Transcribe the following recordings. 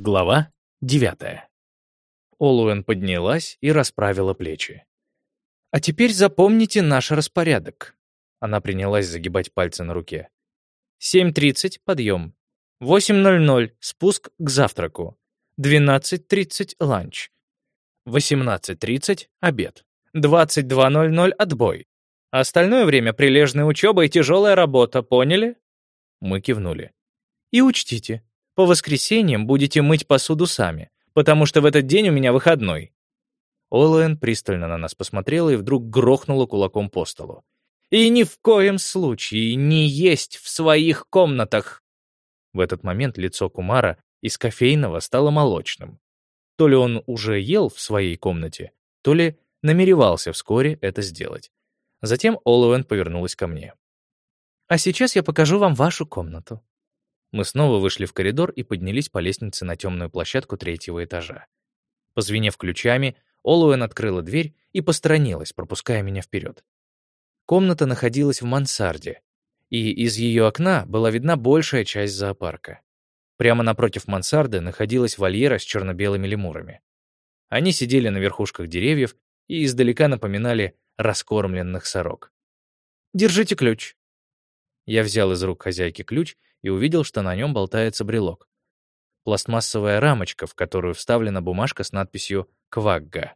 Глава девятая. Олуэн поднялась и расправила плечи. «А теперь запомните наш распорядок». Она принялась загибать пальцы на руке. 7.30 — подъем. 8.00 — спуск к завтраку. 12.30 — ланч. 18.30 — обед. 22.00 — отбой. Остальное время — прилежная учеба и тяжелая работа, поняли? Мы кивнули. И учтите, по воскресеньям будете мыть посуду сами, потому что в этот день у меня выходной». Олуэн пристально на нас посмотрела и вдруг грохнула кулаком по столу. «И ни в коем случае не есть в своих комнатах!» В этот момент лицо Кумара из кофейного стало молочным. То ли он уже ел в своей комнате, то ли намеревался вскоре это сделать. Затем Олуэн повернулась ко мне. «А сейчас я покажу вам вашу комнату. Мы снова вышли в коридор и поднялись по лестнице на темную площадку третьего этажа. Позвенев ключами, Олуэн открыла дверь и посторонилась, пропуская меня вперед. Комната находилась в мансарде, и из ее окна была видна большая часть зоопарка. Прямо напротив мансарды находилась вольера с черно-белыми лемурами. Они сидели на верхушках деревьев и издалека напоминали раскормленных сорок. «Держите ключ». Я взял из рук хозяйки ключ и увидел, что на нем болтается брелок. Пластмассовая рамочка, в которую вставлена бумажка с надписью «Квагга».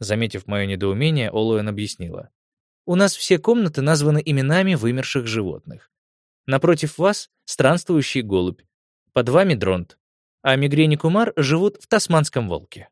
Заметив мое недоумение, Олуэн объяснила. «У нас все комнаты названы именами вымерших животных. Напротив вас — странствующий голубь, под вами — дронт, а мигрени кумар живут в тасманском волке».